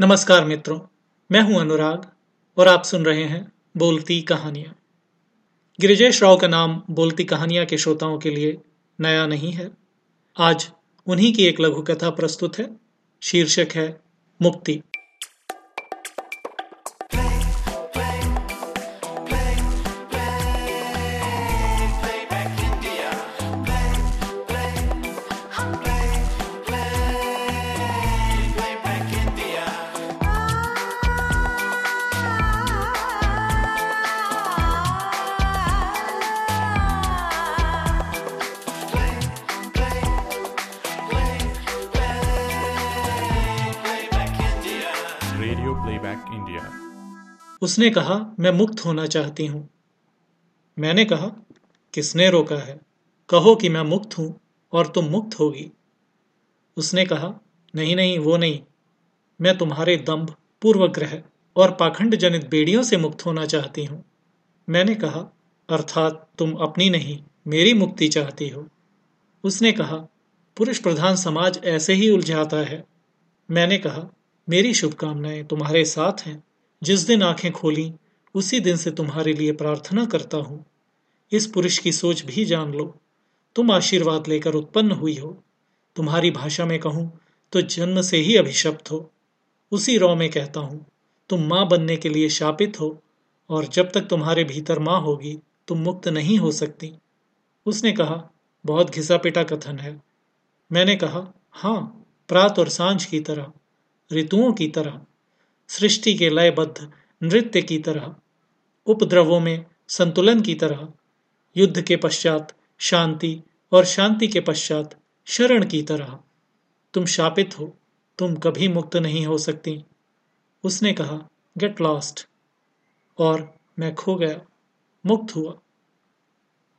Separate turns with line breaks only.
नमस्कार मित्रों, मैं हूँ अनुराग और आप सुन रहे हैं बोलती कहानियाँ। गिरिजेश राव का नाम बोलती कहानियाँ के श्रोताओं के लिए नया नहीं है। आज उन्हीं की एक लघु कथा प्रस्तुत है, शीर्षक है मुक्ति।
प्लेबैक इंडिया
उसने कहा, मैं मुक्त होना चाहती हूँ। मैंने कहा, किसने रोका है? कहो कि मैं मुक्त हूँ और तुम मुक्त होगी। उसने कहा, नहीं नहीं, वो नहीं। मैं तुम्हारे दंभ, पूर्वग्रह और पाखंड जनित बेड़ियों से मुक्त होना चाहती हूँ। मैंने कहा, अर्थात तुम अपनी नहीं, मेरी मुक्ति चाहती हो। उसने कहा, पुरुष प्रधान समाज ऐसे ही उलझाता है। मैंने कहा मेरी शुभकामनाएँ तुम्हारे साथ हैं। जिस दिन आँखें खोली, उसी दिन से तुम्हारे लिए प्रार्थना करता हूँ। इस पुरुष की सोच भी जान लो। तुम आशीर्वाद लेकर उत्पन्न हुई हो। तुम्हारी भाषा में कहूँ तो जन्म से ही अभिशप्त हो। उसी रौ में कहता हूँ, तुम माँ बनने के लिए शापित हो, और जब तक तुम्हारे भीतर माँ होगी, तुम मुक्त नहीं हो सकती। उसने कहा, बहुत घिसा पिटा कथन है। मैंने कहा हाँ प्रात और साँझ की तरह। ऋतुओं की तरह, सृष्टि के लयबद्ध नृत्य की तरह, उपद्रवों में संतुलन की तरह, युद्ध के पश्चात शांति और शांति के पश्चात शरण की तरह। तुम शापित हो, तुम कभी मुक्त नहीं हो सकती। उसने कहा, गेट लॉस्ट। और मैं खो गया, मुक्त हुआ।